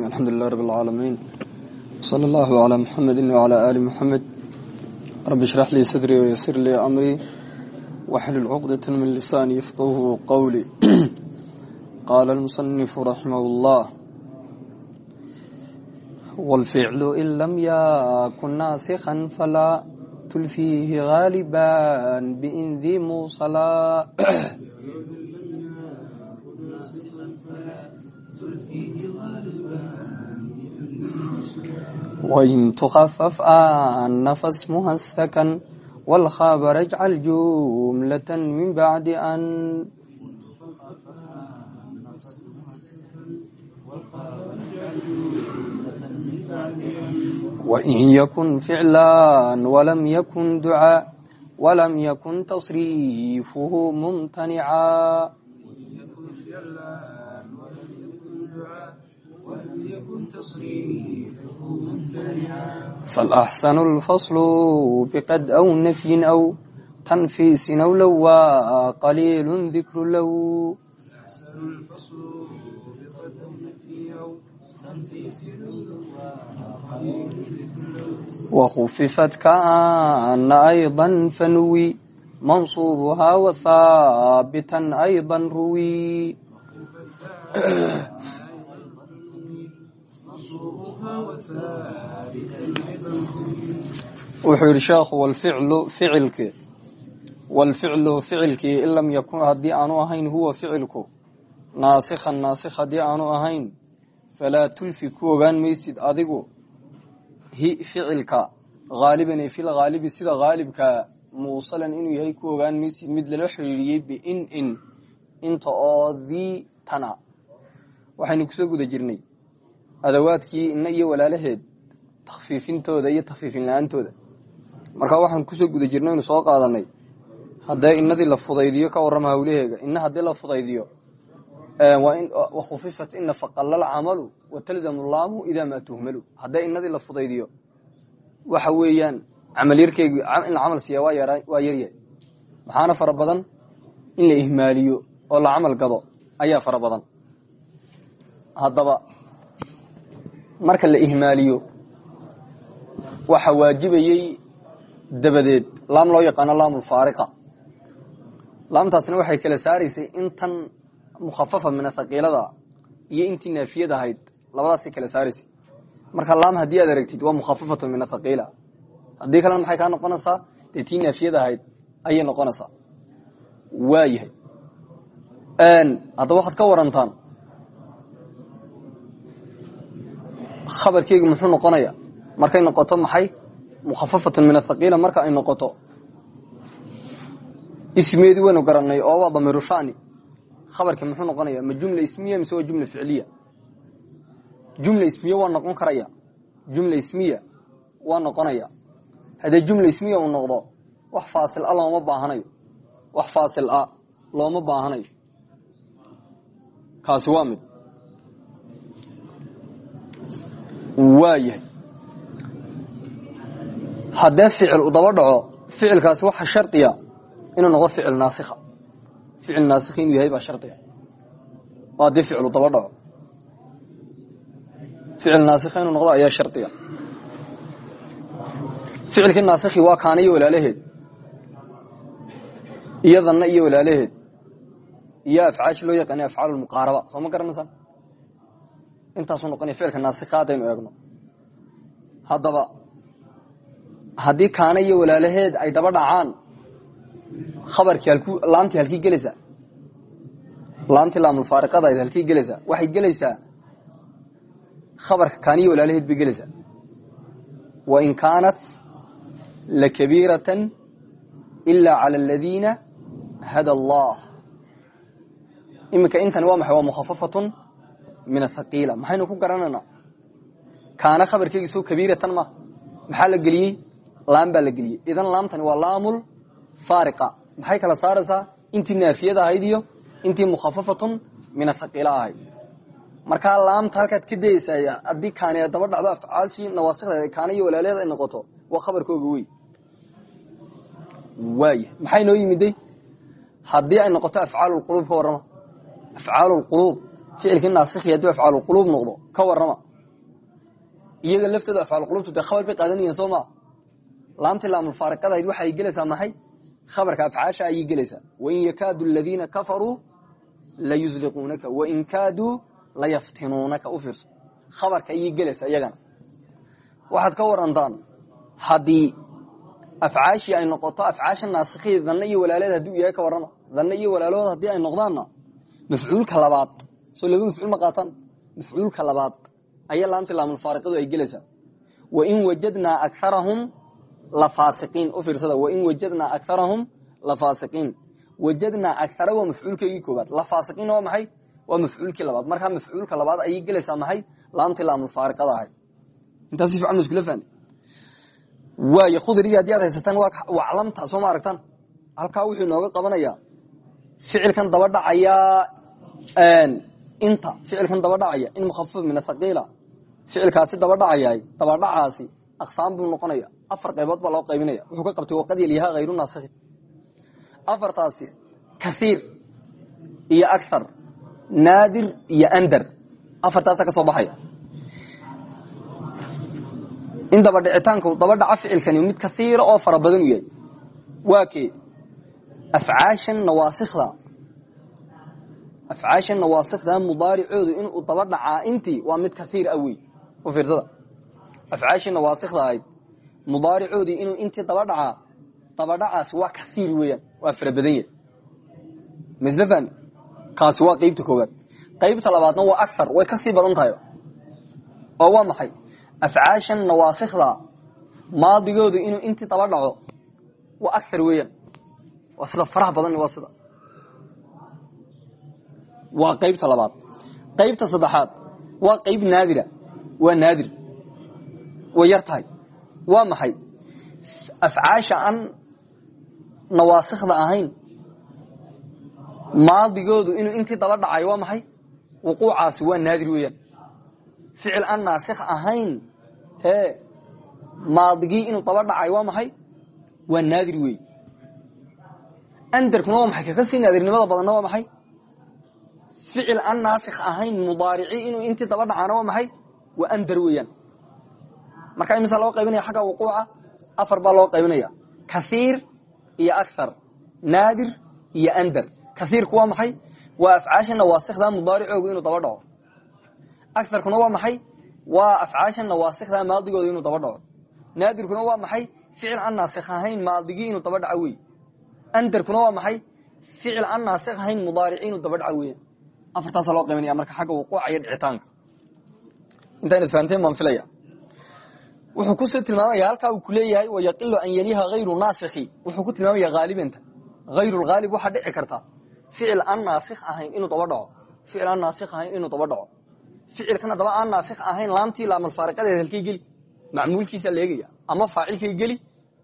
alxamdu lilah rab alcaalamiin wsala allahu calaa muxamedi wacalaa aali muxamed rabbi ishrax lii sadrii wayasir lii amrii waxlul cuqdatan min lisaani yafqahu qowli qaala almusanifu raximahu llah waalficlu in lam yakun naasikhan falaa tulfiihi haaliban biindii muusala wain tukafaf anna fasmuha sakan walkhaaba rajcal jumlatan min bacdi an wain yakun ficlan walam yakun ducaa walam yakun tasriifuhu mumtanicaa فالأحسن الفصل بقد أو نفي أو تنفيس أو لو قليل ذكر لو وخففت كأن أيضا فنوي منصوبها وثابتا أيضا روي wuxuu yidhi sheekhu walficlu ficilki walficlu ficilkii in lam yakun haddii aanu ahayn huwa ficilku naasikhan naasikh haddii aanu ahayn falaa tulfi ku ogaan maysid adigu hi ficilka haaliban ee fil haalibi sida haalibka muusalan inuu yahay ku ogaan maysid mid lala xidhiiriyey biin in inta oo dii tana waxaynu ku soo guda jirnay adawaadkii ina iyo walaalaheed takfiifintooda iyo takfiifin la'aantooda markaa waxaan ku soo guda jirnay inu soo qaadanay. Haddee inadii la fudaydiyo ka warrama hawlaheega ina haddii la fudaydiyo wakhufifat ina faqalal camalu watalzamu laamu idaa maa tuhmalu. Haddee inadii la fudaydiyo waxa weeyaan camalyarkeegi in la camal siiya waa yaryahay maxaana fara badan in la ihmaaliyo oo la camal gado ayaa fara badan. Haddaba marka la ihmaaliyo waxa waajibayey dabadeed laam loo yaqaano laamulfaariqa laamtaasna waxay kala saaraysay intan mukhafafa min athaqiilada iyo intii naafiyad ahayd labadaasay kala saaraysay. Marka laam haddii aad aragtid waa mukhafafatu min athaqiila haddii kalena maxay kaa noqonaysaa? Dee tii naafiyad ahayd ayay noqonaysaa. Waayahay. Haddaba waxaad ka warantaan khabarkeyga muxuu noqonaya markay noqoto maxay mukhafafatun min athaqiila marka ay noqoto ismeedii waynu garanay oo waa damiiru shani. Khabarkii muxuu noqonaya ma jumla ismiya mise waa jumla ficliya? Jumla ismiya waa noqon karaya. Jumla ismiya waa noqonaya. Haddee jumla ismiya uu noqdo wax faasil a looma baahanayo. Wax faasil a looma baahanayo. Kaasi waa mid. Waayahay haddee ficil u daba dhaco ficilkaasi waxa shardiya inuu noqdo ficil naasikha. Ficil naasikh inuu yahay baa shardiya. Oo haddii ficil u daba dhaco. Ficil naasikha inuu noqdo ayaa shardiya. Ficilkii naasikhi waa kaana iyo walaalaheed. Iyadanna iyo walaalaheed. Iyo afcaashi loo yaqaana afcaal muqaaraba. Soo ma garanaysaa intaasuu noqonaya ficilka naasikha eegno. Haddaba haddii kaana iyo walaalaheed ay daba dhacaan khabarkii halku laamtii halkii gelaysaa laamtii laamulfaariqada ayd halkii gelaysaa waxay gelaysaa khabarka kaaniyo walaalaheed bay gelaysaa wain kaanat lakabiiratan ila cala aladiina hada allah. Iminka intani waa maxay? Waa mukhafafatun min athaqiila maxaynu ku garanaynaa kaana khabarkeegiisoo kabiiratan ma? Maxaa la geliyey laam baa la geliyey idan laamtani waa laamul faariqa. Maxay kala saaraysaa? Intii naafiyada ahayd iyo intii mukhafafatun min athaqiila ahayd. Markaa laamta halkaad ka dayeysaa haddii kaani daba dhacdo afcaashii nawaasikda kaana iyo walaalaheed ay noqoto waa khabarkooga wey waaya maxay noo yimiday haddii ay noqoto afcaal quluub ka warrama. Afcaal quluub. Ficilkii naasikhi hadduu afcaalu quluub noqdo ka warrama. Iyaga laftooda afcaal qulubtu dee khabar bay qaadanayeen soo laamti laamulfaariqadahayd waxay gelaysaa maxay? Khabarka afcaasha ayay gelaysaa. Wain yakaadu aladiina kafaruu layuzliquunaka wain kaaduu layaftinuunaka u fiirso. Khabarka ayay gelaysaa iyagana. Waxaad ka warantaan haddii afcaashii ay noqoto afcaasha naasikhiya danne iyo walaaleed hadduu yahay ka warrama danne iyo walaalood haddii ay noqdaanna mafcuulka labaad soo laba mafcuul ma qaataan mafcuulka labaad ayaa laamti laamulfaariqadu ay gelaysaa. Wain wajadnaa akarahum lafaasiqiin u fiirsada wain wajadnaa akarahum lafaasiqiin wajadnaa akara waa mafcuulkeygii koobaad lafaasiqiinna waa maxay? Waa mafcuulkii labaad. Markaa mafcuulka labaad ayay gelaysaa maxay? Laamti laamulfaariqada ahayd. Intaas si fiican ma iskula fahmi. Waay khudrigii haddii aad haysataan waa aclamta soo ma aragtaan? Halkaa wuxuu inooga qabanayaa ficilkan daba dhacayaa inta. Ficilkan daba dhacaya in mukhafaf min athaqiila ficilkaasi daba dhacayahay dabadhacaasi aqsaam buu noqonaya afar qaybood baa loo qaybinaya wuxuu ka qabtay waqad yalyaha hayru naasikhi afartaasi kathiir iyo akhar naadir iyo andar. Afartaasa ka soo baxaya. In dabadhicitaanku daba dhaca ficilkani mid kaiira oo fara badan u yahay waa kee? Afcaashan nawaasikda. Afcaashan nawaasikda mudaaricoodu inuu daba dhacaa intii waa mid kaiir ah u fiirsada. Afcaashii nawaasikda ahayd mudaaricoodii inuu intii daba dhacaa dabadhacaasi waa kaiir weeyaan waa fara badan yahay. Mslfan kaasi waa qeybta koowaad. Qaybta labaadna waa aar way ka sii badan tahay. Oo waa maxay? Afcaashan nawaasikda maadigoodu inuu intii daba dhaco waa aar weeyaan. Waa sida faraha badan waa sida. Waa qaybta labaad. Qaybta saddexaad waa qayb naadira waa naadir way yar tahay waa maxay? Afcaasha aan nawaasikda ahayn maadigoodu inuu intii daba dhacay waa maxay? Wuquucaasi waa naadir weeyaan. Ficil aan naasikh ahayn hee maadigii inuu daba dhacay waa maxay? Waa naadir weey. Andarkuna waa maxay? Kaka sii naadirnimada badanna waa maxay? Ficil aan naasikh ahayn mudaarici inuu intii daba dhacaana waa maxay? Waa andar weeyaan markaa imisa loo qaybinaya xagga wuquuca? Afar baa loo qaybinaya kaiir iyo akhar naadir iyo andar. Kaiirku waa maxay? Waa afcaasha nawaasikda mudaaricoogu inuu daba dhaco. Aarkuna waa maxay? Waa afcaasha nawaasikda maadigooda inuu daba dhaco. Naadirkuna waa maxay? Ficil aan naasikh ahayn maadigii inuu daba dhaco wey andarkuna waa maxay? Ficil aan naasikh ahayn mudaarici inuu daba dhaco weya afartaasa loo qaybinaya marka xagga wuquuca iyo dhicitaanka. Intaynad fahanteen baan filaya wuxuu ku sii tilmaamaya halkaa uu kuleeyahay wayaqilu an yaliha hayru naasikhi wuxuu ku tilmaamaya haalibanta hayru haalib waxaa dhici karta. Ficil aan naasikh ahayn inuu daba dhaco. Ficil aan naasikh ahayn inuu daba dhaco. Ficilkan haddaba aan naasikh ahayn laamtii laamalfaariqadeed halkay geli. Macmuulkiisa leegaya ama faacilkay geli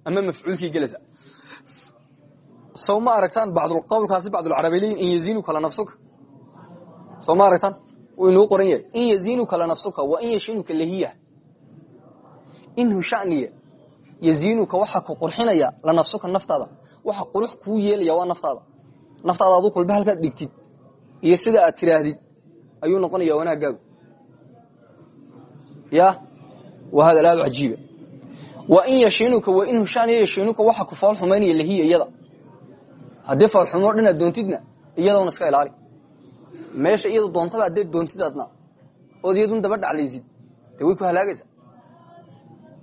ama mafcuulkay gelaysa sow ma aragtaan bacdulqowlkaasi bacdulcarabileyin in yaziinuka la nafsuka. Sow ma aragtaan? Wuu inuu qoran yahay in yaziinuka la nafsuka wa in yashinuka lahiya inhu shaniye. Yaziinuka waxa ku qurxinaya la nafsuka naftaada. Waxa qurux kuu yeelaya waa naftaada. Naftaada aduu kulba halkaad dhigtid. Iyo sida aad tiraahdid ayuu noqonaya wanaagaagu ya waa hadal aad cajiiba wa in yashinuka wa in hushaaniya yashinuka waxa ku fool xumaynaya lahiya iyada. Haddii foolxumoo dhan aad doontidna iyadona iska ilaali. Meesha iyada doontaba haddeed doontid adna ood daba dhaclaysid dee ku halaagaysa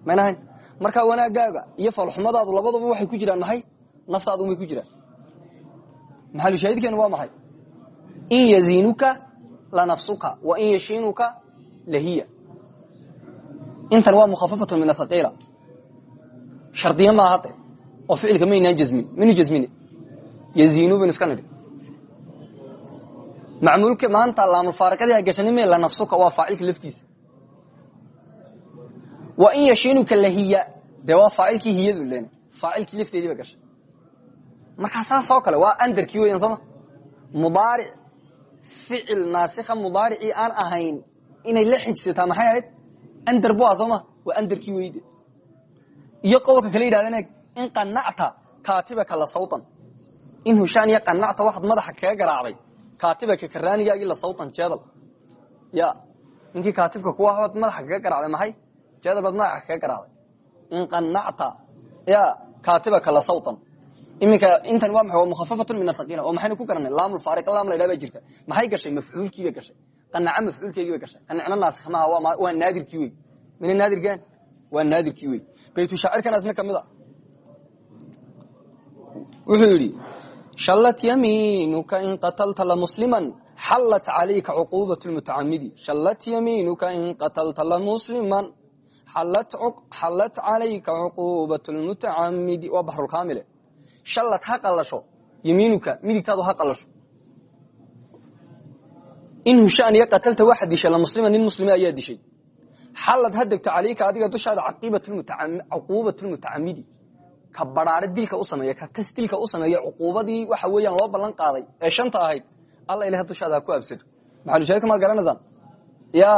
mayna hayn markaa wanaagaaga iyo foolxumadaadu labadaba waxay ku jiraan maxay naftaadu may ku jiraan. Maxalushaahidkeenu waa maxay? In yaziinuka la nafsuka wa in yashinuka lahiya intan waa mukhafafatun min athaqiila shardiya maaha hadde oo ficilka maynaan jasmin maynu jasmine yaziinu baynu iska nidhi macmuulka maanta laamulfaariqadii ha gashanin la nafsuka waa faacilka laftiisa wa in yashinuka lahiya dee waa faacilkii hiyadu len faacilkii lafteedii ba gashay. Markaa saasoo kale waa andarkii weyan sooma mudaaric ficil naasikha mudaaricii aan ahayn inay la xijsataa maxay ahayd? Andar bu ah sooma andarkii weyde iyo qowlka kale yidhahdeen in qanacta kaatibaka la sawtan. In hushaan iyo qanacta waxaad madaxa kaga garaacday kaatibaka karaanigaagii la sawtan jeedal. Ya ninkii kaatibka kuwa hood madaxa kaga garacday maxay jeedal baad madaxa kaga garacday in qanacta ya kaatibaka la sawtan. Iminka intan waa waa mukhafafatun min athaqiila oo maxaynu ku garanay? Laamul faariq laam la yidhaha baa jirta maxay gashay? Mafcuulkii bay gashay. Qanaca mafcuulkeygii bay gashay. Qanacna naasikh maaha waa naadirkii wey mina naadirgaan waa naadirkii wey baytu shaacirkanaasna ka mid a wuxuu yidhi shallat yamiinuka in qatalta lamusliman xallat calayka cuquubat lmutacamidi shallat yamiinuka in qatalta lamusliman xallat calayka cuquubat lmutacamidi waa baxrulkaamile shallad ha qalasho yamiinuka midigtaadu ha qalasho in hushaniya qatalta waxaad dishay lamuslima nin muslime ayaa dishay xallad ha degto calayka adiga dushaada cuquubat lmutacamidi ka baraare dilka u sameeya ka kas dilka u sameeya cuquubadii waxa weeyaan loo ballan qaaday ee shanta ahayd alla ilaha dushaada ha ku absato maxalushaahidka maad garanaysaan ya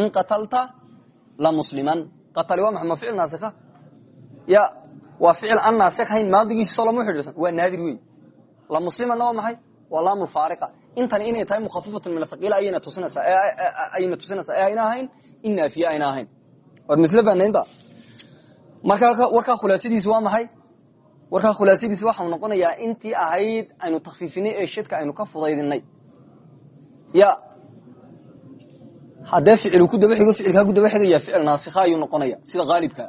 in qatalta la musliman. Qatali waa maxay ma ficil naasikha ya waa ficil aan naasikh hayn maadigiisi soo lama xidhiirsan waa naadir wey la muslimanna waa maxay? Waa laamul faariqa intani inay tahay mukhafafatun min athaqiila ayayna tusinaysaa ayayna tusinaysaa ee ayna ahayn in naafiye ayna ahayn. War misle faanaynta markaa warkaa khulaasadiisi waa maxay? Warkaa khulaasadiisi waxau noqonayaa intii ahayd aynu takfiifinay ee shadka aynu ka fudaydinay. Ya haddee ficilu ku daba xigo ficilkaa ku daba xigaya ficil naasikha ayuu noqonaya sida haalibka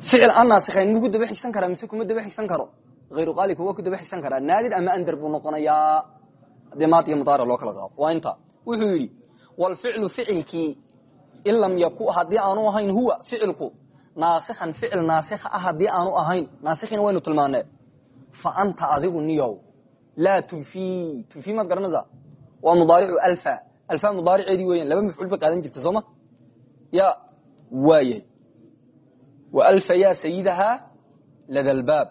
ficil aan naasikhayn muu ku daba xigsan karaa mise kuma daba xigsan karo? Hayru qaalibka waa ku daba xigsan karaa. Naadir ama andar buu noqonayaa. Haddee maad loo kala qaado. Waa inta. Wuxuu yidhi walficlu ficilkii in lam yaku haddii aanu ahayn huwa ficilku naasikhan ficil naasikha ah haddii aanu ahayn. Naasikhina waynu tilmaanee fa anta adigu niyow. Laa tunfi tunfi maad garanaysaa waa mudaaricu alfa. Alfa mudaariceedii weeyaan laba mafcuul bay qaadan jirta sooma ya waayahay wa alfa yaa sayidahaa lada lbaab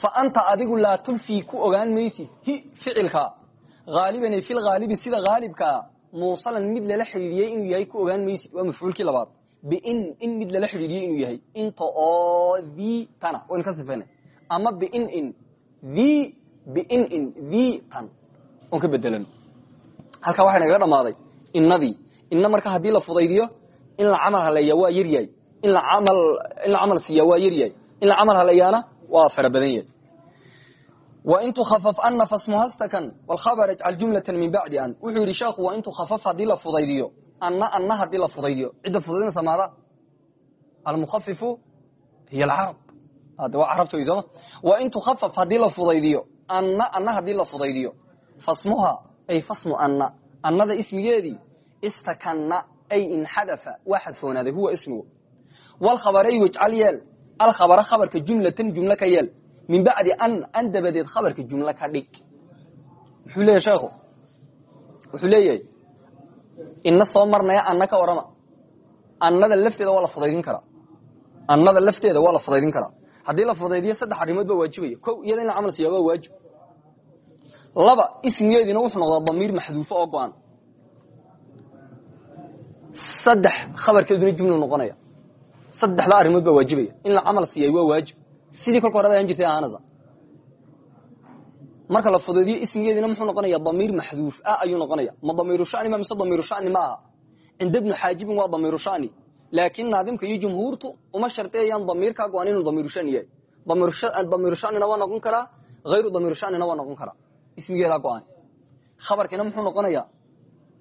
fa anta adigu laa tulfi ku ogaan maysid hi ficilka. Haaliban fi lhaalibi sida haalibkaa muusalan mid lala xidhiidiyey inuu yahay ku ogaan maysid waa mafcuulkii labaad. Bin in mid lala xidhiidiyey inuu yahay. Inta oo the tana waynu ka sifeynay. Ama bin in the bin in the tan. Oon ka bedelano halkaa waxaa nagaga dhamaaday innadii inna marka haddii la fudaydiyo in la camal haleeya waa yaryahay in la camal siiya waa yaryahay in la camal haleeyaana waa fara badan yahay. Wain tukhafaf ana fasmuhastakan wlkhabar ijcal jumlatan min bacdi an. Wuxuu yidhi sheekhu wain tukhafaf haddii la fudaydiyo anna anna haddii la fudaydiyo cidda fudaydinaysa maada almukhafifu hiy alcarab de waa carabta wey sooma wain tukhafaf haddii la fudaydiyo anna anna haddii la fudaydiyo fasmuha ay fasmu anna annada ismigeedii istakanna ay inxadafa waa xadfoonaaday huwa ismigu wlkhabaray wajcal yeel alkhabara khabarka jumlatan jumlo ka yeel min bacdi an an dabadeed khabarka jumlo ka dhig muxuu leeyahy sheekhu wuxuu leeyahay ina soo marnaya anna ka warrama annada lafteeda waa la fudaydin karaa annada lafteeda waa la fudaydin karaa haddii la fudaydiyo saddex arrimood baa waajibaya ko iyada in la laba ismigeediina wuxuu noqdaa damiir maxduufo oo go-an. Saddex khabarkeeduna jumlu noqonaya. Saddexdaa arrimood baa waajibaya. In la camal siiyay waa waajib. Sidii kolka horeba aan jirtay ahaanasa marka la fudaydiyo ismigeediina muxuu noqonaya damiir maxduuf ah ayuu noqonaya. Ma damiiru shani ma mise damiiru shani ma aha? Cinda bnu waa damiiru shani. Laakiin naadimka iyo jumhuurtu uma shardeeyaan damiirkaa go-an inuu damiiru shani yahay. Damiiru shanina waa noqon karaa hayru damiiru shanina waa noqon karaa ismigeedaa go-an muxuu noqonaya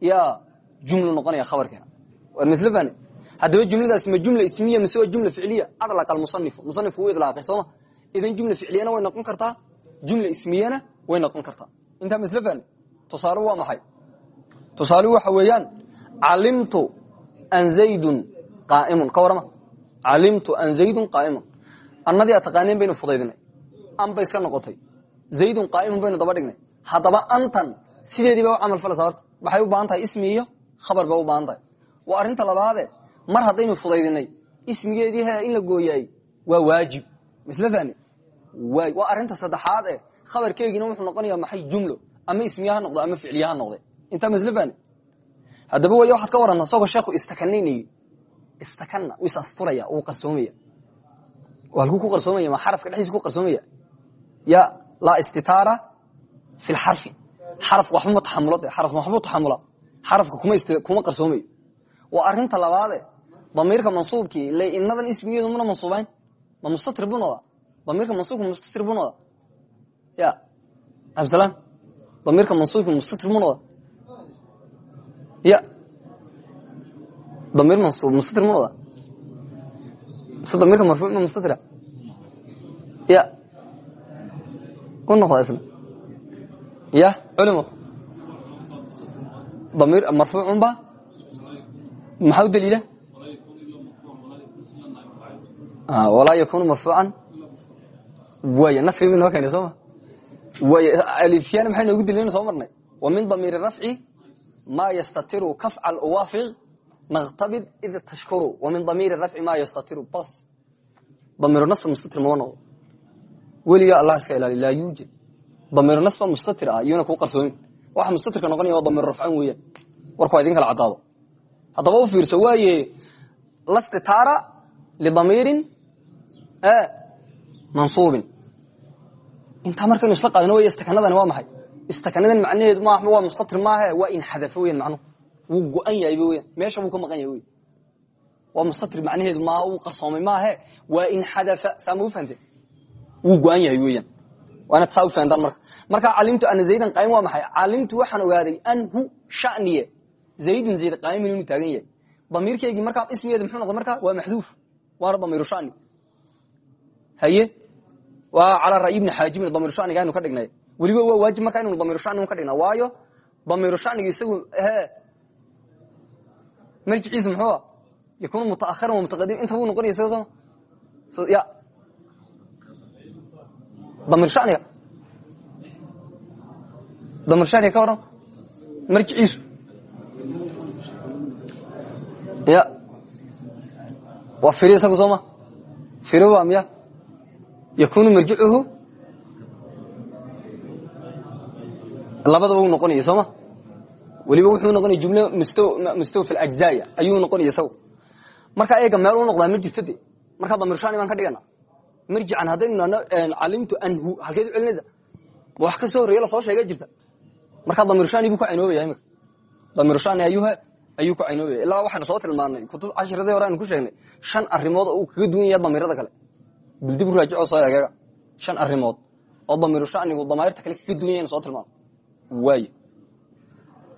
ya jumlu noqonaya khabarkiina war mislfani haddaba jumladaasi ma jumla ismiya mise waa jumla ficliya? Adlaqa almusanifu musanifku wuu idlaaqay sooma idan jumla ficliyana way noqon kartaa? Jumla ismiyana way noqon kartaa. Intaa misle fahni tusaale waa maxay? Waxa weeyaan calimtu an zaydun qaa'imun. Ka calimtu an zaydun qaa'imun. Annadii aad taqaaneen baynu an bay iska noqotay zaydun qaa'imun baynu daba dhignay. Haddaba antan sideedii ba u camal horta waxay u baahan ismi iyo khabar bay u baahan tahay waa arrinta labaade mar haddaynu fudaydinay ismigeedii he in la gooyaay waa waajib. Misle fahni waay waa saddexaad e khabarkeygina wuxuu noqonaya maxay jumlo ama ismiya ha noqdo ama ficliya ha noqde intaa misle fahni way waxaad ka warranta isagoo sheekhu istakanaynayi istakana wuu asturaya wuu qarsoomaya. Waa ku qarsoomaya ma xarafka dhexdiisa ku qarsoomaya? Ya laa istitaara fi lxarfi xarafka waxba taxamula xarafka kuma qarsoomayo waa arinta labaade damiirka mansuubkii le inadan ismigeedu muna mansuubayn ma mustatir buu noda damiirka mansuubka mustatir noda ya absalam damiirka mansuubka mustatir noda ya damiir mansuub mustatir mu noda mise mustatira ya u noqda isna ya culimo damiir marfuucunba maxaa u daliila walaa yakunu marfuucan way nafri bu inoo keenay sooma way alifyana maxay noogu daliilana soo marnay wa min damiiri rafci ma yastatiru kafcal uwaafiq naqtabid id tashkuru wa min damiiri rafci ma yastatiru bas damiiru nasba mustatir mama noqdo weligaa allah iska ilaali laa yuujid damiiru nasba mustatir ah iyona kuu qarsoomin waxa mustatirka noqonaya waa damiir rafcan weeyaan. Warku idin kala caddaado haddaba u fiirso waaye lastitaara lidamiirin mansuubin. Intaa markaynu isla qaadano wey istakanadani waa maxay? Istakanadan macnaheedu ma waa mustatir maahe waa inxadafo weyan macnuhu wuu go-an yahayba meesha wuu ka maqan yahay wey waa mustatir macnaheedu ma wuu qarsoomay maahe waa inxadafa saa ma wuu go-an yahay weyan waa inaad saa u fahantaan marka. Markaa calimtu ana zaydan qaayim waa maxay? Calimtu waxaan ogaaday anhu shaniye. Zaydun zayd qaayimin inuu taagan yahay. Damiirkeygii markaa ismigeedi muxuu noqday markaa waa maxduuf. Waana damiiru shani. Haye? Waa calaa ra'yi ibni xaajibin damiiru shaniga aynu ka dhignay. Weliba waa waajib markaa inaynu damiiru shani ka dhigna waayo damiiru shaniga isagu he? Marjiciisa muxuu a yakunu mutaakhiran wa mutaqadim inta buu noqonaya isaga sooma so ya damiir shaniga damiir shaniga ka waran ya. Waa firi isagu sooma firi waa miya. Yakunu marjicuhu labadaba u noqonaya wuxuu noqonaya jumle mustawfi ajzaya ayuu noqonaya isagu marka eega meel u noqdaa ma jirto de markaa damirshaani baan ka dhigana marjican haddaynu calimtu anhu halkeed u celinaysa wax ka soo horreeye la soo sheega jirta markaa damirshaani buu ku caynoobaya imika damirshaani ayuha ayuu ku caynoobaya ilaa waxaanu soo tilmaanay kutub cashiradii hore aynu ku sheegnay shan arrimood oo uu kaga duwan yaha damiirada kale bildib u raajico soo egeega shan arrimood oo damiiru shanigu damairta kale kaga duwan yahaynu soo tilmaano waay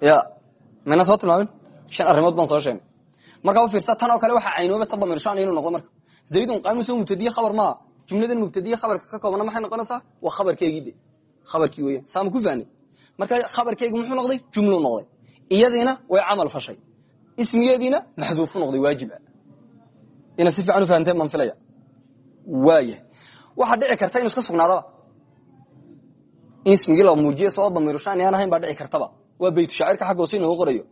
ya mayna soo tilmaamin shan arrimood baan soo sheegnay markaa u fiirsa tan oo kale waxaa caynoobaysa damiir shani inuu noqdo marka zaydun qaamus oo mubtadiye khabar maa jumladan mubtadiye khabarka ka koobana maxay noqonaysaa? Waa khabarkeegii de khabarkii weeyaan. Saama ku fahnay marka khabarkeegi muxuu noqday? Jumlu noqday. Iyadiina way camal fashay. Ismigeediina maxduufu noqday waajiba ina si fiican u fahanteen baan filaya waaya waxaa dhici karta inu iska sugnaadaba. In la muujiye soo damiiru shani aan baa dhici kartaba. Waa baytu shaacirka xagga hoose inoogu qorayo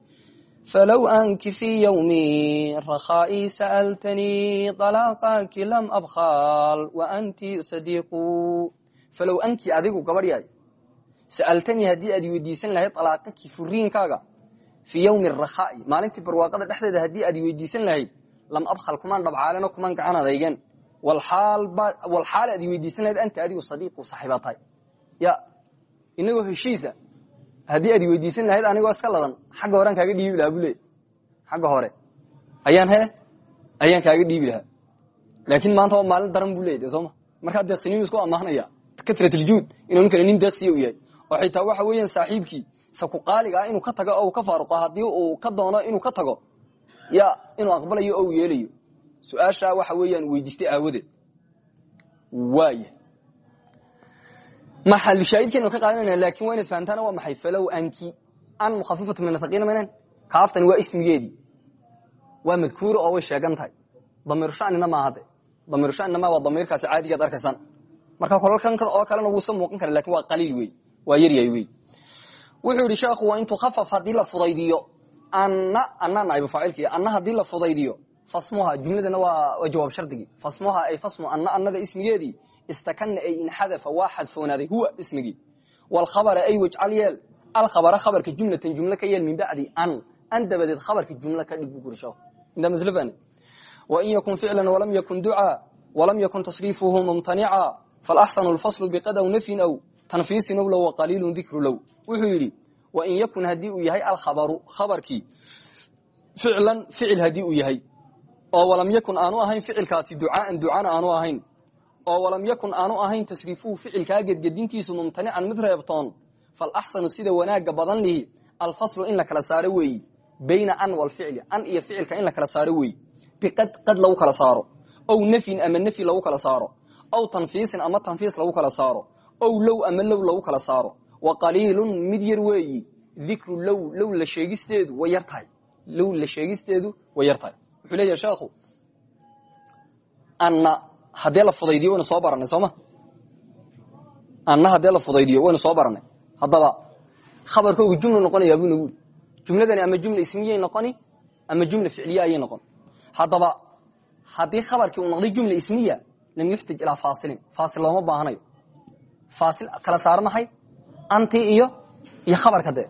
anki fii ywmi rakhaai sa'altanii alaaqaki lam abkhal wa anti sadiiqu falow anki adigu gabadh yahay sa'altanii aad weydiisan lahayd alaaqaki furiinkaaga fii ywmi rakhaai maalintii barwaaqada dhexdeeda haddii aad weydiisan lahayd lam abkhal kumaan dhabcaaleno kumaan gacan adaygen walxaal aad weydiisan lahayd anta adigu sadiiqu saxiiba tahay ya inagoo heshiisa haddii aad weydiisan lahayd anigoo iska ladan xagga horean kaaga dhiibi lahaa bule xagga hore. Ayaan he ayaan kaaga dhiibi lahaa. Laakin maanta waa maalin daran bu leya sooma markaa deeqsinimo isku ammaanaya katratuljuud inuu ninkani nin deeqsiya u yahay. Oo xitaa waxa weeyaan saaxiibkii saku qaaliga ah inuu ka tago oo ka faaruqo haddii uu ka doono inuu ka tago ya inuu aqbalayo oo yeelayo. Su'aashaa waxa weeyaan weydiistay aawadeed waaya maxalushaahidkeenu ka qaadanayna laakin waa inaad waa maxay falow anki an mukhafifatu min athaqiina manan kaaftani waa ismigeedii waa madkuura oo way sheegan tahay damiiru shanina maaha de damiiru shanina ma waa damiirkaasi caadigaad arkaysaan marka kolalkan oo kalena wuu iska muuqan kara laakiin waa qaliil wey waa yaryahay wey wuxuu yihi sheekhu waa in tukhafaf haddii fudaydiyo anna anna naaibu faacilki anna haddii fudaydiyo fasmuha jumladana waa jawaab shardigii fasmuha ay fasmu anna annada ismigeedii istakana ay inxadafa waa xadfoonaaday huwa ismigii wlkhabara ay wajcal yeel alkhabara khabarka jumlatan jumlo ka yeel min bacdi an an dabadeed khabarka jumlo ka dhig bu guri sheekhu intaa masl fani wain yakun ficlan walam yakun ducaa walam yakun tasriifuhu mumtanica falaxsanu lfaslu biqad aw nafyin aw tanfiisin ow low waqaliilun dikru low wuxuu yidhi wain yakun haddii uu yahay alkhabaru khabarkii ficlan ficil haddii uu yahay oo walam yakun aanu ahayn ficilkaasi ducaaan ducana aanu ahayn oo walam yakun aanu ahayn tasriifuhu ficilkaa gedgedintiisu mumtanican mid reebtoon falaxsanu sida wanaaga badan lihi alfaslu in la kala saaro weeyi bayna an walficli an iyo ficilka in la kala saaro weeyi biqad qad lagu kala saaro ow nafyin ama nafyi lagu kala saaro ow tanfiisin ama tanfiis lagu kala saaro ow low ama low lagu kala saaro wa qaliilun mid yar weeyi dikru low low la sheegisteedu way yar tahay low la sheegisteedu way yar tahay. Wuxuu leeyahay sheekhu anna haddee la fudaydiyo waynu soo baranay sooma anna haddee la fudaydiyo waynu soo baranay. Haddaba khabarkoogu jumla noqonayaa buu nagu jumladani ama jumla ismiyay noqoni ama jumla ficliya ayay noqon. Haddaba haddii khabarkii uu noqday jumla ismiya lam yuxtaj ilaa faasilin. Faasil looma baahanayo. Faasil kala maxay anti iyo iyo khabarka dee.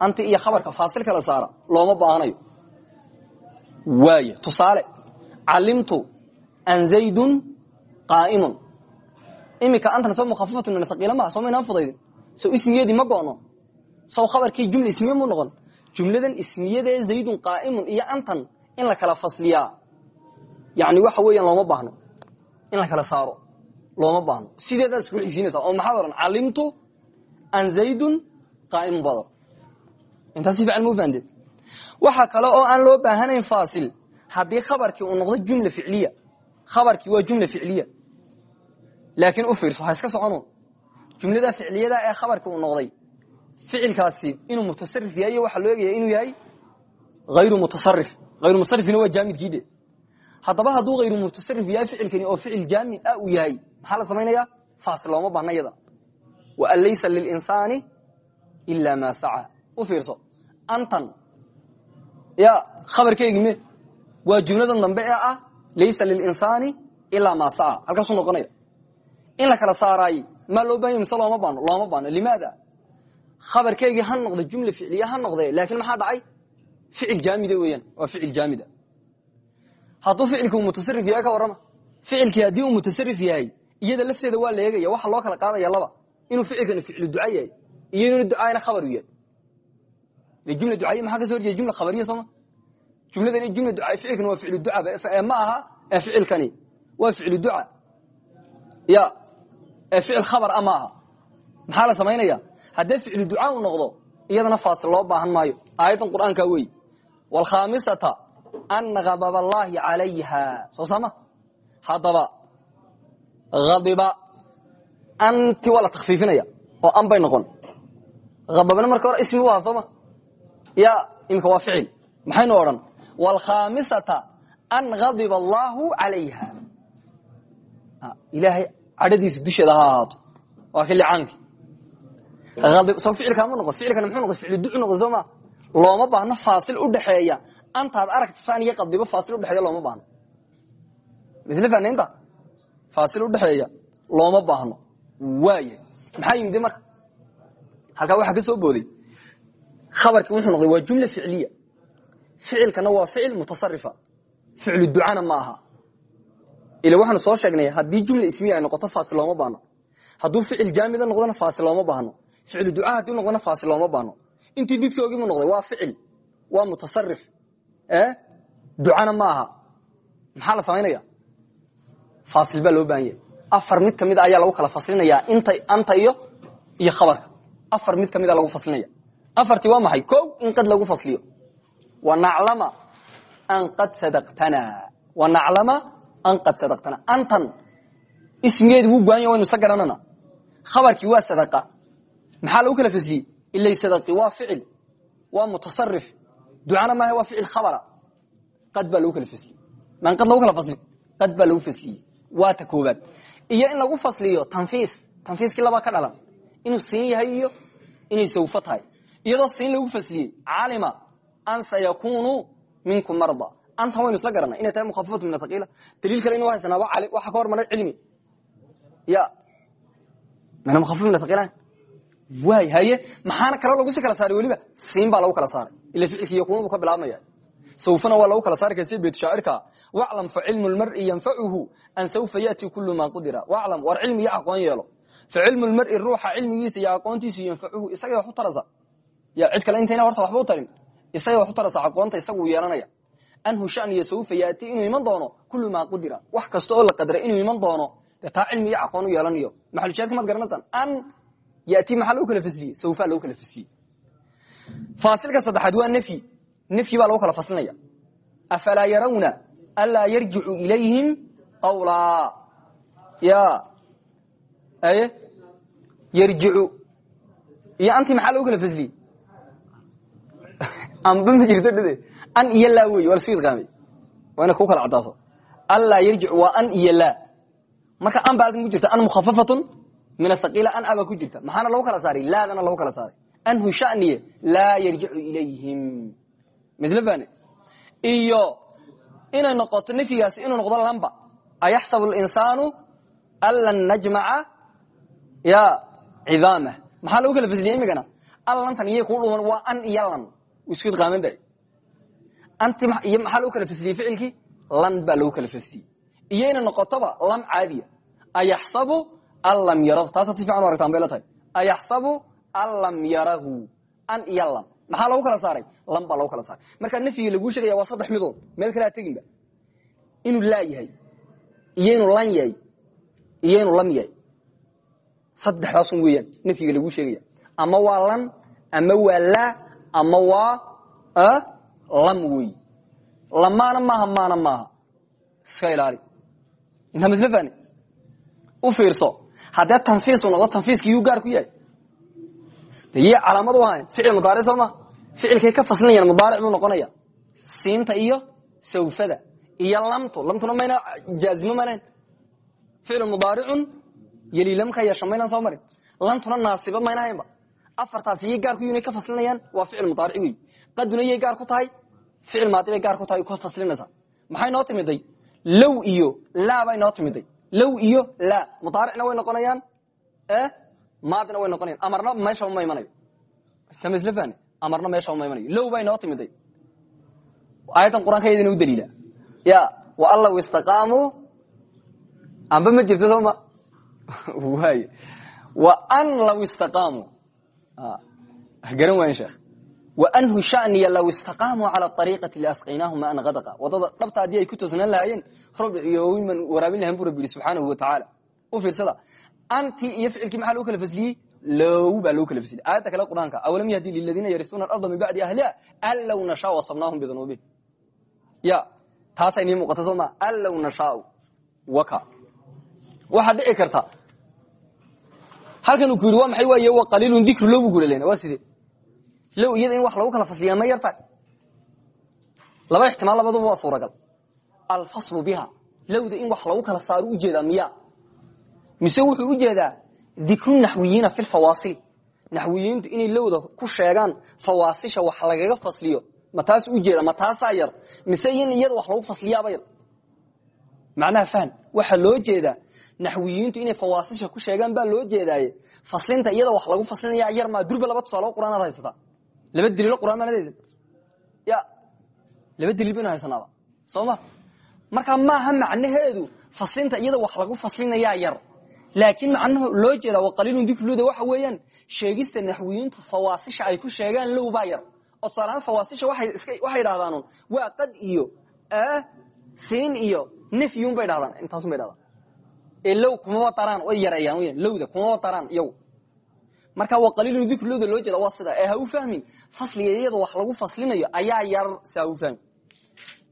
Anti iyo khabarka faasil kala saara looma baahanayo. Waay tusaale calimtu an zaydun qaaimun iminka antan soo mukhafafatu min aqiila maha soo maynaan fudaydin sow ismiyadii ma go'no sow khabarkii jumla ismiye mu noqon jumladan ismiyadee zaydun qaaimun iyo antan in la kala fasliyaa yani waxa weeyaan looma baahno in la kala saaro looma baahno sideedaad isku xigsiinaysa oo maxaad ohan calimtu an zaydun qaaimun baad ohan intaas si fiican ma fahanteed waxa kale oo aan loo baahanayn faasil haddii khabarkii uu noqdo jumla ficliya khabarkii waa jumla ficliya laakiin u fiirso ha iska soconuun jumlada ficliyada ee khabarkii uu noqday ficilkaasi inuu mutasarif yahay waxaa loo egaya inuu yahay hayru mutasarif hayru mutasarifina waa jaamidkiide haddaba hadduu hayru mutasarif yahay ficilkani oo ficil jaamid ah uu yahay maxaa la samaynaya faasil looma wa an laysa lilinsaani ila maa saca u fiirso. Antan ya khabarkeegi me waa jumladan dambe ah laysa lilinsaani ilaa maa saca halkaasuu noqonaya in la kala saaraay maa loo bahanya mise looma baano looma baano limaada? Khabarkeygii ha noqda jumla ficliya ha noqde laakiin maxaa dhacay? Ficil jaamida weeyaan waa ficil jaamida. Hadduu ficilkii uu mutasarif yahay ka warrama. Ficilkii haddii uu mutasarif yahay iyada lafteeda waa la eegaya loo kala qaadaya laba. Inuu ficilkani ficlu duca yahay iyo inuu ducaayna khabar u yahay jumla ducaiya maxaa ka so horjeeda jumla khabariya sooma jumladani jumla duca ficilkani waa ficlu duca ma aha ficilkani waa ficlu duca. Ya ee ficil khabar a ma aha maxaa la samaynaya haddee ficlu duca uu noqdo iyadana faasil loo baahan maayo. Aayaddan qur'aanka wey wlkhamisata ana adab allaahi calayha. Soo saama? Haddaba adiba anti waa la takfiifinaya oo an bay noqon. Adabna marka hore ismi u aha sooma ya imika waa ficil. Maxaynu odhan? Wlkhamisata an adiba allaahu calayha. Ilaahay cadhadiisa dusheeda ha ahaato waa ka licaankii soo ficilkaama noqon ficilkana muxuu noqon ficlu ducu noqon soo ma looma baahno faasil udhaxeeya antaad aragta saan iyo qadibo faasil udhexeeya looma baahno misle fanaynta faasil udhexeeya looma baahno waaya maxaa yimide marka halkaa waxaa ka soo booday khabarkii wuxuu noqday waa jumla ficliya ficilkana waa ficil mutasarifa ficlu ducana ma ila waxaanu soo sheegnay haddii jumla ismiya ay noqoto faasil looma baahno. Hadduu ficil jaamida noqdona faasil looma baahno. Ficlu duca haddii noqdona faasil looma baahno. Intii didkoogiibu noqday waa ficil waa mutasarif ducana ma maxaa la samaynaya faasil baa loo baahan yahay. Afar mid ka mid a ayaa lagu kala faslinaya inta anta iyo iyo khabarka. Afar mid kamida lagu faslinaya afartii waa maxay? Ko in qad lagu fasliyo. Wanaclama an qad sadaqtana. Wanaclama an qad sadaqtana antan ismigeedi wuu goanya waynu isla garanana khabarkii waa sadaqa maxaa lagu kala fasliyey ilay sadaqi waa ficil waa mutasarif ducana maaha waa ficil khabara qad baa lagu kala fasliyey maan qad lagu kala fasli qad baa lagu fasliyey waa ta iyo in lagu fasliyo tanfiis tanfiiskii labaa ka dhalan inuu siin yahay iyo inay sawfo tahay iyadoo siin lagu fasliyey calima an sayakunu minkum marda antan waynu isla garanay inay tahay mukhafafatu min athaqiila daliil kale inu haysanaa waa cali waxa ka hormaray cilmi ya mana mukhafaf min athaqiilan waay haye maxaana kale lagu si kala saaray weliba siin baa lagu kala saaray ila ficilki yakunu buu ka bilaabmaya sawfana waa lagu kala saari kara si beyt shaacirka waclam fa cilmu lmari yanfacuhu an sawfa yati kulu ma qudira waclam war cilmi iyo aqoon yeelo fa cilmu lmari ruuxa cilmigiisa iyo aqoontiisu yanfacuhu isaga wax u tarasa ya cid kale intayna horta waxba u tarin isaga wax u tarasa aqoonta isagu yeelanaya anhu shaniya saufa yaati inuu iman doono kullu maa qudira. Wax kasta oo la qadaray inuu iman doono dee taa cilmi iyo aqoon u yeelanayo. Maxalushaadka maad garanaysaan an yati maxaa lagu kala fasliyey saufa lagu kala fasliyey faasilka saddexaad waa nfyi nfyi baa lagu kala faslinaya. Afalaa yarawna anlaa yarjicu ilayhim qawlaa ya aye yarjicu. Iyo anti maxaa lagu kala fasliyey amba ma jirto dhade an iyo laa wey waa lasu idqaamay waa ina ku kala caddaato anlaa yarjicu waa an iyo laa marka an ba alkan ku jirta an mukhafafatun min athaqiila an abaa ku jirta maxaana lagu kala saaray laadana lagu kala saaray anhu shaniye laa yarjicu ilayhim misle fane iyo inay noqoto nafyigaasi inuu noqdo lamba ayaxsabu linsaanu an lan najmaca ya cidaamah maxaa lagu kala fasliyey imigana an lantan iyay kuu dhuman waa an iyo lan isku idqaaman ba anti iyo maxaa lagu kala fasliyey ficilkii lan baa lagu kala fasliyey iyo inay noqotoba lam caadiya ayaxsabu an lam yarahu taasaad si fiican u aragtaan bay la tahay ayaxsabu an lam yarahu an iyo lam maxaa lagu kala saaray lam baa lagu kala saaray markaa nafyigi laguu sheegaya waa saddex midood meel kale ha teginba inuu laa yahay iyo lan yahay iyo lam yahay saddexdaasun weeyaan nafyiga laguu sheegaya ama waa lan ama waa laa ama waa lam wey lamaana maaha maana maaha iska ilaali. Intaa masle fani u fiirso. Haddee tanfiisu noqdo tanfiiska yuu gaar ku yahay. Y calaamad u ahayn ficil mudaaric soo ficilkay ka faslinayaan mudaaric buu noqonaya. Siinta iyo sawfada iyo lamtu. Lamtuna mayna jaazimo manayn ficlu mudaaricun yelilamka yeesha maynaan soo marin. Lantuna naasiba mayna haynba afartaas iyay gaar ku yihiin ka faslinayaan waa ficil mudaaric qaduna iyay gaar ku tahay ficil maadi bay gaar ku tahay ka faslinaysaa maxay noo timiday low iyo laa bay noo timiday low iyo laa mudaaricna way noqonayaan maadina way noqonayan amarna meesha ma imanayo isla fahne amarna meesha ma imanayo low bay noo timiday aayaddan qur'aanka u daliila. Ya wa an law istaqaamuu amba ma jirto soo ma? Waay wa an law istaqaamuu garan waayan sheekh anhu shaniya law istaqaamuu cala ariiqati liasqaynaahum maan adaqa waddada dhabta haddii ay ku toosnaan lahaayeen rubic iyo wiman waraabin lahan bu rabbi yihi subxaanahu wa u fiirsada anti iyo ficilkii maxaa kala fasliyey low baa loo kala fasliyey aayadda kale qur'aanka awalam yahdi liladiina yarisuuna alarda min bacdi ahliha an low nashaa wasabnaahum bidunuubihim. Ya taasay nii muuqata soo maa an low waka. Waxaa dhici karta. Halkan ku yidhi waa maxay waaye? Wa qaliilun dikru low buu gulalen waa sidee low iyada in wax lagu kala fasliyaa ma yartahay laba ixtimaal labaduba waa suuragal alfaslu biha lowda in wax lagu kala saaro u jeedaa miya mise wuxuu u jeedaa dikru naxwiyiina fi lfawaasil naxwiyiintu inay lowda ku sheegaan fawaasisha wax lagaga fasliyo ma taas ujeeda ma taasaa mise in iyada wax lagu fasliyaaba yar macnaha fahm waxaa loo jeedaa naxwiyiintu inay fawaasisha ku sheegaan baa loo jeedaaye faslinta iyada wax lagu faslinaya yar maa durba laba tusaalo qur'aanaad haysataa laba daliilo qur'an maanad haysan ya laba daliil baynu haysanaaba soo ma markaa maaha macnaheedu faslinta iyada wax lagu faslinayaa yar. Laakiin macnaha loo jeeda wa qaliilun dikruloda waxa weeyaan sheegista naxwiyiintu fawaasisha ay ku sheegaan low baa yar. Oo tusaalahaan fawaasisha waxay idhahdaan waa qad iyo siin iyo nafyun bay dhahdaan intaasun bay dhahdaan ee low kumaba daraan way yareeyaan lowda kumaba daraan iyagu marka waa qaliilun dikrulowda loo jeeda waa sida ee ha u fahmin. Fasliga wax lagu faslinayo ayaa yar si u fahmin.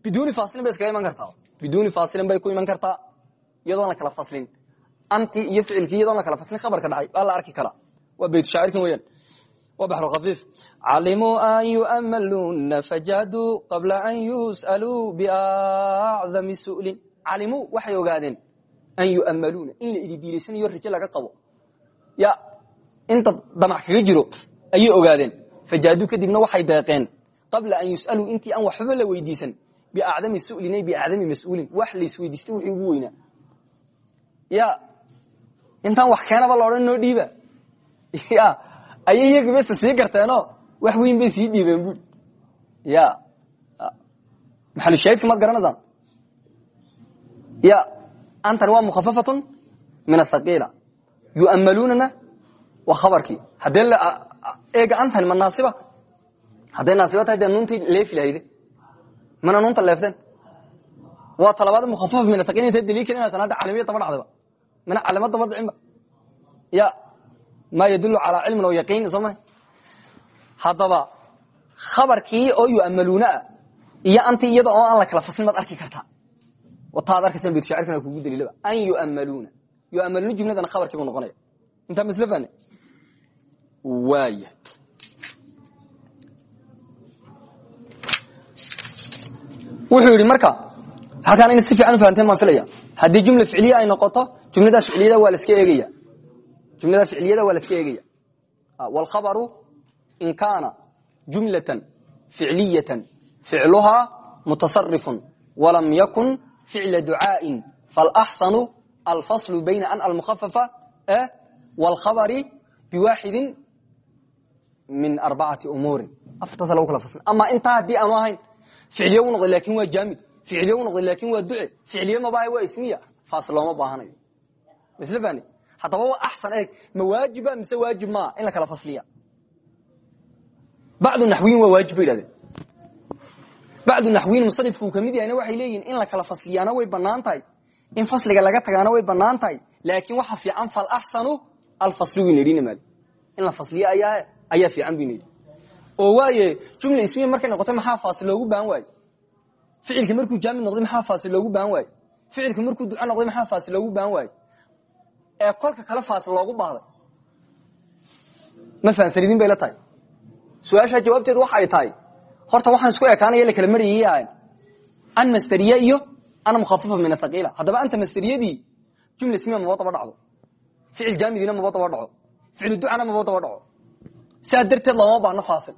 Biduuni faslin bay iskaga iman kartaa. Biduuni faslin bay ku iman kartaa iyadoon la kala faslin. Anti iyo ficilkii iyadoon la kala faslin khabarka dhacay waa la arki karaa. Waa bayt shaacirkan weyaan waa baxru khafiif. Calimuu an yu'amaluuna fajaduu qabla an yus'aluu biacdami su'lin. Calimuu waxay ogaadeen an yu'amaluuna in la ididiilaysanayo rajo laga qabo. Ya inta damac kaga jiro ayay ogaadeen. Fajaaduu kadibna waxay deeqeen qabla an yus'aluu intii aan waxbaba la weydiisan biacdami su'lin ay biacdami mas'uulin. Wax laisweydiistay wixii ugu weynaa. Ya intaan wax keenaba la odhan noo dhiiba. Ya ayay iyagii basta sii garteenoo wax weyn bay sii dhiibeen bui. Ya maxalushaahidka maad garanaysaan ya antani waa mukhafafatun min athaqiila yu'ammaluunana waa khabarkii. Haddee eega antani ma naasiba hadday naasiba tahay dee nuuntii leefi lahayde mana nuunta leefteen. Waa talabaad mukhafafa min ataqin intay daliil kelinaysan hadda calamiya daba dhacdayba mana calamo daba dhicinba ya maa yadulu calaa cilmin oo yaqiin soo ma? Haddaba khabarkii oo yu'amaluuna ah iyo anti iyada oo aan la kala faslin baad arki kartaa. Wataad arkaysan bayt shaacirkana kugu daliilaba an yu'amaluuna. Yu'amaluuna jumladana khabarkii buu noqonaya. Intaa masle fahne waaya. Wuxuu yidhi marka halkaan inaad si fiican ufahanteen baan filaya haddii jumla ficliya ay noqoto jumlada ficliyada waa laska eegaya. Jumlada ficliyada waa laska eegaya. Ah, Wاlkhabaru in kaana jumlatan ficliyatan ficluhaa mutasarifun walam yakun ficla ducaa'in faalaxsanu alfaslu bayna an almukhafafa eh, wاlkhabari biwaaxidin min arbacati umuurin. Afartaasa lagu kala fasla ama intaa haddii aanu ahayn ficliye u noqday laakiin waa jaamid ficliye u noqday laakiin waa duce. Ficliye mabaaha waa ismiya. Faas looma baahanayo. Masl fani haddaba waa axsan eeg. Ma waajiba mise waajib maa in la kala fasliya. Bacdu naxwiyin waa waajib bay idhahdeen bacdu naxwiyin musanifku uu ka mid yahayna waxay leeyihiin in la kala fasliyaana way bannaan tahay. In fasliga laga tagaana way bannaan tahay. Laakiin waxa fiican falaxsanu alfaslu wayna idhi maali. In la fasliyo ayaa ayaa fiican idhi oo waaye jumla ismiya markay noqotay maxaa faasil loogu baahan waaye ficilka markuu jaamid noqday maxaa faasil loogu baahan waaye ficilka markuu duco noqday maxaa faasil loogu baahan waaye ee kolka kale faasil loogu baahday? Ma fahansanidin bay la tahay. Su'aashaa jawaabteedu waxa ay tahay. Horta waxaan isku ekaanaya la kala marayay an masteriye iyo an mukhafafa min athaqiila haddaba anta masteriyadii jumla ismiya maba daba dhacdo. Ficil jaamidina maba daba dhaco ficil ducana maba daba dhaco sidaa darteed looma baahno faasil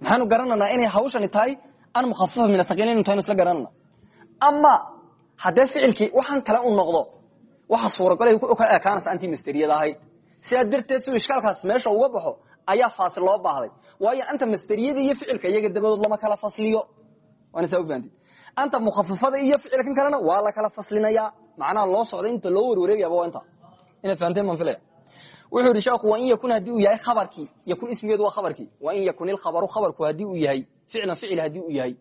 maxaanu garananaa inay hawshani tahay an mukhafafa min athaqiila inu isla garanana ama haddee ficilkii waxaan kale u noqdo waxa suuragalay ka ekaanaysa antii masteriyada ahayd. Sidaa darteed si ishkaalkaas meesha uga baxo ayaa faasil loo baahday. Waayo anta masteriyada iyo ficilka iyaga dabadood lama kala fasliyo. Waana saa ufahanti anta mukhafafada iyo ficilkan kalena waa la kala faslinayaa. Macnaha loo socday inta loo warwareegayaba inta inaad fahanteen baan filaya wuxuu yihi sheekhu wain yakun haddii uu yahay khabarkii yakun ismigeedu waa khabarkii wain yakun ilkhabaru khabarku haddii uu yahay ficlan ficil haddii uu yahay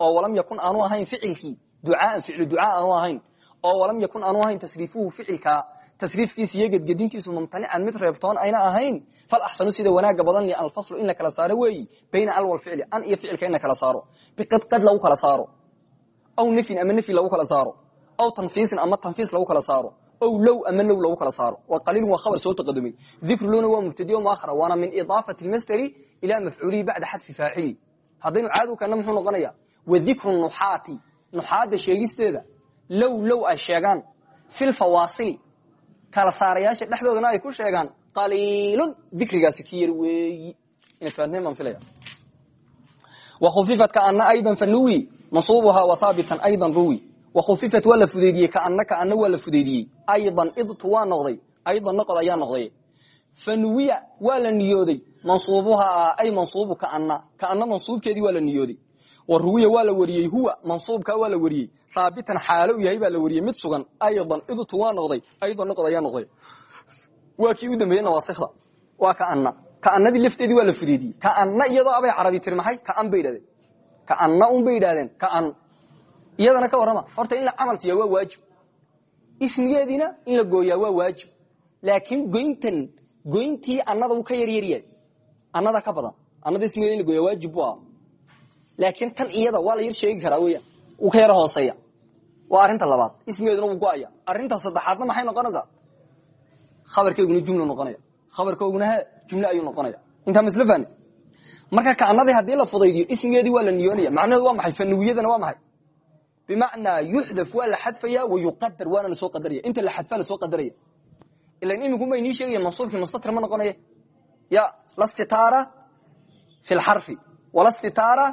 oo walam yakun aanu ahayn ficilkii ducaaan ficlu ducaa aanu ahayn oo walam yakun aanu ahayn tasriifuhu ficilka tasriifkiisa iyo gedgedintiisu mumtanican mid reebtoon ayna ahayn falaxsanu sida wanaaga badan li alfaslu in la kala saaro weeyi bayna al walficli an iyo ficilka in la kala saaro biqadqad lagu kala saaro aw nafyin ama nafyi lagu kala saaro aw tanfiisin ama tanfiis lagu kala saaro ow low ama low lagu kala saaro wa qaliilun waa khabar soo taqadumay dikru lowna waa mubtadi o muakhara waana min idaafati lmasderi ilaa mafcuulihi bacda xadfi faacili haddaynu caadu kana muxuu noqonaya wa dikru nuxaati nuxaadda sheegisteeda low low ay sheegaan filfawaasili kala saarayaasha dhexdoodana ay ku sheegaan qaliilun dikrigaasi ki yar weeyi inaad fahanteen baan filaya wakhufifat kaana aydan fanuwi mansuubuhaa wa haabitan aydan ruwi wakhufifat waa la fudeydiyey kaana kaana waa la fudeydiyey aydan idtu waa noqday. Aydan noqod ayaa noqday. Fanuwiya waa la niyooday. Mansuubuhaa ay mansuubu kaana kaana mansuubkeedii waa la niyooday. Wa ruwiya waa la huwa mansuubka waa la wariyey. Haabitan u yahay baa la wariyey mid sugan. Aydan idtu waa noqday. Aydan noqod ayaa noqday. Waa kii u dambeeyey nawaasikda. Waa kaana kaanadii lafteedii waa la fudeediyey kaana iyadoo abay carabi tiri maxay kaan bay idhahdeen kaana un bay idhahdeen kaan iyadana ka warrama. Horta in la camal siiya waa waajib. Ismigeediina in la gooyaa waa waajib. Laakiin goyntan goyntii anada uu ka yaryaryahay anada ka badan. Anada ismigeeda in la gooya waajib bu laakiin tan iyada waa la yar sheegi karaa weya uu ka yaro hooseeya. Waa arrinta labaad. Ismigeeduna wuu go'aya saddexaadna maxay noqonaysaa? Khabarkeyguna jumlu noqonaya. Khabarkooguna he jumle ayuu noqonaya. Intaa masl fahne marka kaanadii haddii la fudaydiyo ismigeedii waa la niyoonaya. Macnaheedu waa maxay? Fanawiyadana waa maxay bimacnaa yuxdaf waa la xadfaya wa yuqadar waana la soo qadaraya inta la xadfaa la soo qadaraya ilan iminku ma inii sheegaya mansuubkii mustatir ma noqonaya ya lastitaara fi lxarfi walastitaara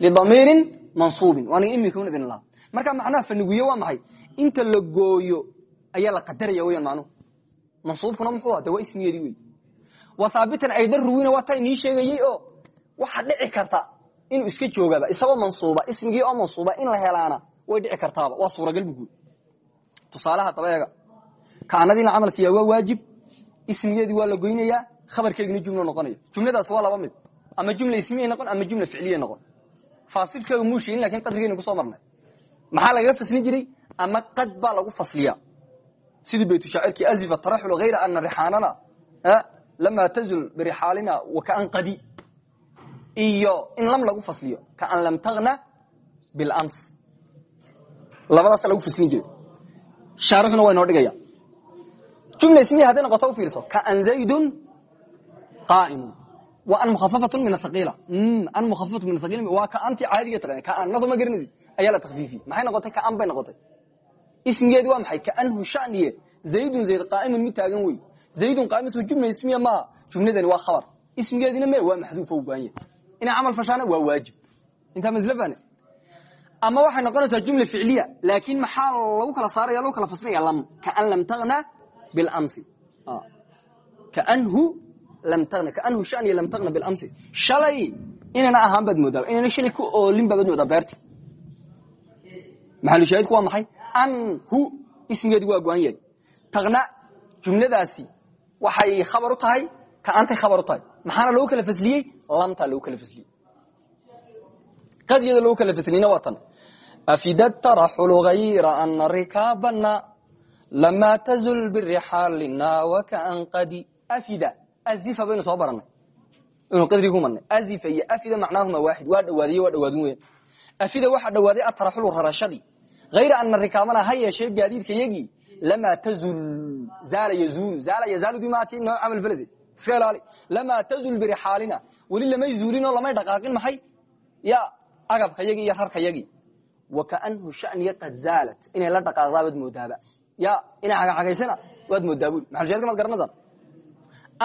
lidamiirin mansuubin waaniga imika un idin lahaa marka macnaha fanawiye waa maxay inta la gooyo ayaa la qadaraya weyaan macnuhu mansuubkuna muxuu de waa ismigeedii wey wa haabitan aydan ruwina waa taa inii sheegayey oo waxaa dhici karta inuu iska joogaba isagoo mansuuba ismigii oo mansuuba in la helaana way dhici kartaaba waa suuragal buguud tusaalaha daba eega kaanadii la camal siiya waa waajib ismigeedii waa la goynayaa khabarkeegina jumlo noqonaya. Jumladaas waa laba mid. Ama jumla ismiya noqon ama jumla ficliya noqon. Faasilkeedu muu sheegin laakiin qadrigeynu ku soo marnay. Maxaa lagaga faslin jiray? Ama qad baa lagu fasliya sidii baytushaacirkii azifa taraxul hayra ana rixaanana lamaa tazul birixaalina wakaan qadi. Iyo in lam lagu fasliyo kaan lam tagna bilams labadaasa lagu faslin jiray. Shaarixuna waa inoo dhigaya. Jumla ismiya hadday noqoto u fiirso kaan zaydun qaaimun. Wa an mukhafafatu min athaqiila an mukhafafatu min athaqiila waa ka anti caadiga taqaan kaan naso ma garanaysid ayaa la takfiifiyey maxay noqotay? Kaan bay noqotay. Ismigeedi waa maxay? Kaanhu shaniye. Zaydun zayd qaaimun mid taagan wey zaydun qaaimus jumla ismiya maaha jumladani waa khabar. Ismigeedina me waa maxduuf o baanya inay camal fashaana waa waajib. Intaa maslafane ama waxay noqonaysaa jumla ficliya laakin maxaa lagu kala saaraya lagu kala faslinaya lam kaan lam tagna bilamsi kaanhu lam tagna kaanhu shaniya lam tagna bilamsi shalay inayna ahaan baad moodaa inayna shalay ku oolin baad moodaa beerti. Maxalushaahidku waa maxay? Anhu ismigeedi waa go-an yahay. Tagna jumladaasi waxay khabar u tahay kaantay khabar u tahay. Maxaana lagu kala fasliyey? Lamtaa lagu kala fasliyey qadyada lagu kala fasliyeyna waa tan. Afida taraxulu hayra ana rikaabana lamaa tazul birixaalina wakaan qadi. Afida azifa baynu soo baranay inuu qadrigi ku marnay azifa iyo afida macnaahuma waaxid waa dhawaadiye waa dhawaadin weyan afida waxaa dhawaaday ataraxulu rarashadii. Hayra ana rikaabana ha yeeshee gaadiidka yagii. Lamaa tazul zaala yazulu zaala yazaaludi maati noo camal falase iska ilaali. Lamaa tazul birixaalina weli lamay maxay? Ya agabka yagii iyo rarka yagii wakaanhu shaniya qad zaalat. Inay la dhaqaaqdaa waad moodaaba. Ya inay cagacagaysana waad moodaa bui maxalsheedka maad garanaysaa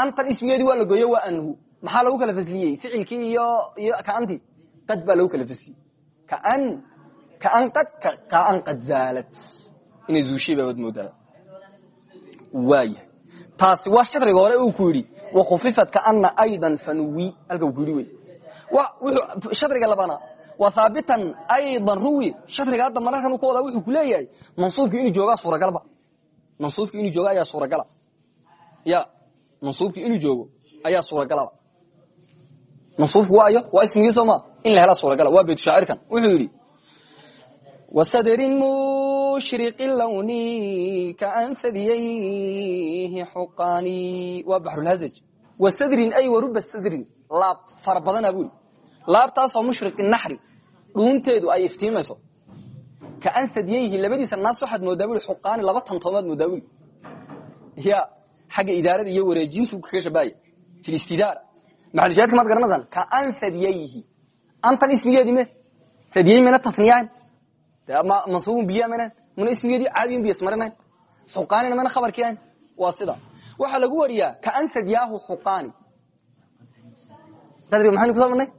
antan ismigeedii waa la gooye waa anhu maxaa lagu kala fasliyey? Ficilkii iyo iyo kaanti qad baa lagu kala fasliyey. Kaan kaan qad kaan qad zaalat. Inay zuushay baa waad moodaa waayahay taasi waa shadriga hore uu ku yidhi wakhufifat kaana aydan fanuwi. Halka uu ku yidhi wey shadriga labana wa haabitan aydan ruwi. Shadriga hadda mararkan ka wadaa wuxuu ku leeyahay mansuubki inuu joogaa suuragalba. Mansuubki inuu joogo ayaa suuragala ya mansuubki inuu joogo ayaa suuragalaba mansuubku waa ayo waa ismigii sooma in la hela suuragala waa baytushaacirkan wuxuu yidhi wasadrin mushriqi lawni kaanfadiyayhi xuqaani waa baxrulhazaj wasadrin ay waruba sadrin. Laab fara badana buri laabtaasoo mushriqi naxri dhuunteedu ay iftiimayso. Kaanfadiyayhi labadiisa naas waxaad moodaa bui xuqaani laba tantoomaad moodaa bui ya xagga idaarada iyo wareejintu kaga shabaaya fi listidaara maxalushaadka maad garanaysaan kaanfadiyayhi antan ismigeedii me. Fadiyey mina tafniyaan mansuubun biya maynan muna ismigeedii caadiyin biyasmarinayn xuqaanina mana khabarkiian waa sida. Waxaa lagu wariyaa kaanfadiyaahu xuqaani. Qadriga maxaynu kuso marnay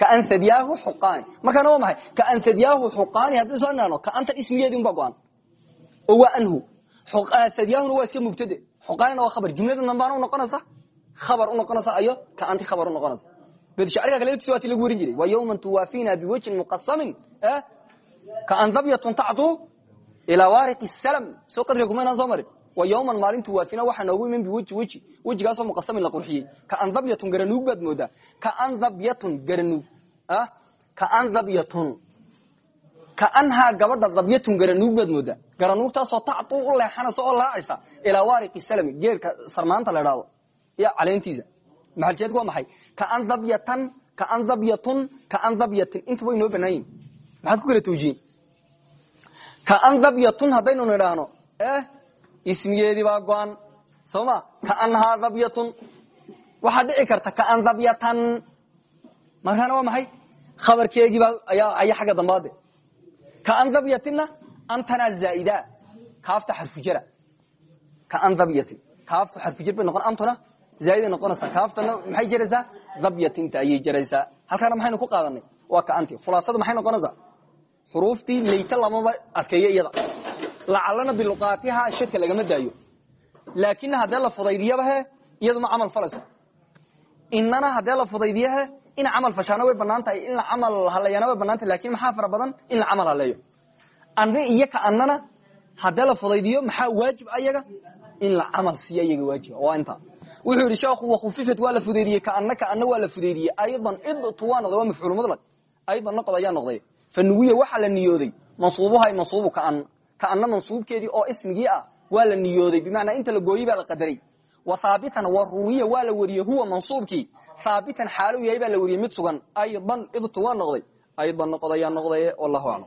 kaanfadiyaahu xuqaani markaana waa maxay kaanfadiyaahu xuqaani haddii soo dhinaano kaantan ismigeedii unbaa go-an oo waa anhu fadyaahuna waa iska mubtade xuqaanina waa khabar jumlada dambaana unoqonaysa khabar unoqonaysa ayo kaanti khabar unoqonaysa bedshacirka kale laftiisa waati lagu warin jiray wa yawman tuwaafina biwajhin muqasamin kaan dabyatun tacdu ilaa waariqi salam soo qadriga kumaynaan soo marin wa yawman maalin tuwaafina waxaa noogu iman biweji weji wejigaasoo muqasamin la qurxiyey kaan dabyatun garanuug baad moodaa. Kaan dabyatun garanuug kaan dabyatun kaanhaa gabadha dabyatun garanuug baad moodaa. Garanuugtaasoo tacdu u leexanaysa oo laacaysa. Ilaa waariqi salami geerka sarmaanta la idhaahdo ya caleentiisa. Maxaljeedku waa maxay? Kaan dabyatan kaan dabyatun kaan dabyatin intuba way noo banaan yihiin maxaad ku kala tawjihin kaan dabyatun haddaynu nidhaahno eh ismigeedii baa go-an soo ma kaanhaa dabyatun waxaa dhici karta kaan dabyatan markaana waa maxay? Khabarkeegiibaa ayaa aya xagga dambaade. Kaan dabyatinna antanaa zaaida. Kaafta xarfujara kaan dabyatin kaaftu xarfujir bay noqon antuna zaa'iday noqonaysaa kaaftana maxay jaraysaa dabyatinta ayay jaraysaa halkaana maxaynu ku qaadanay waa kaanti khulaasada maxay noqonaysaa? Xuruuftii layta lamaba adkeeyo iyada lacalana biluqaatiha shadka lagama daayo. Laakina haddee la fudaydiyabahe iyaduma camal falayso inana haddee la fudaydiyahe in camal fashaana way bannaan tahay in la camal haleeyana way bannaan tahay laakiin maxaa fara badan? In la camal haleeyo. Ani iyo ka anana haddee la fudaydiyo maxaa waajib ayaga in wuxuu yidhi sheekhu wakhufifat waa la waa la fudeydiyey aydan idtu waa noqday mafcuul mudlaq aydan noqod noqday. Fa nuwiya la niyooday mansuubuhay mansuubu kaana kaana mansuubkeedii oo ismigii ah waa la niyooday. Bimacnaa inta la gooyey baa la qadaray. Wa haabitan wa ruwiya waa la wariyey huwa mansuubkii. Haabitan xaalu yahay baa la wariyey mid sugan. Aydan idtu waa noqday. Aydan noqod ayaa noqday wallahu aclam